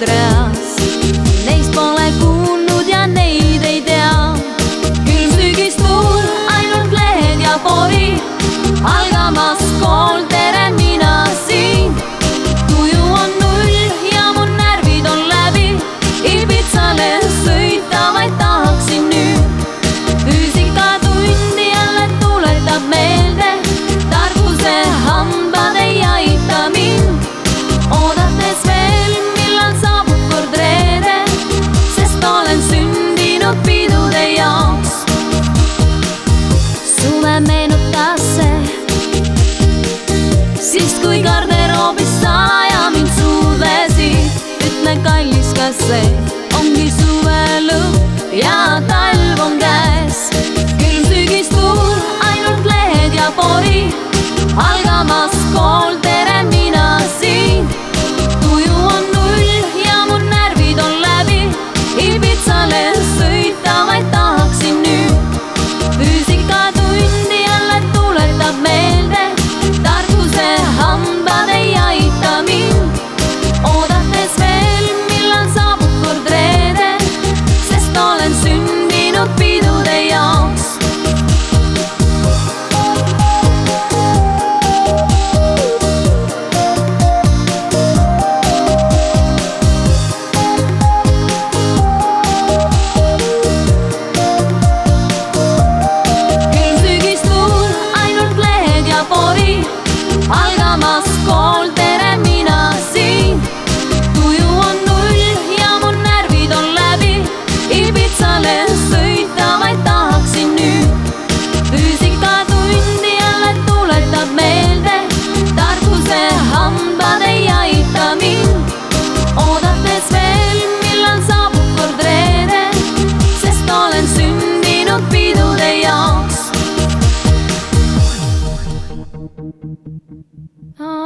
щедра. siis kui garderoobis sa ja mind suvesid, ütle kallis, kas see ongi suve lõpp ja talv on käes. külm sügis tuul, ainult lehed ja pori, algamas kool teeb. Oh.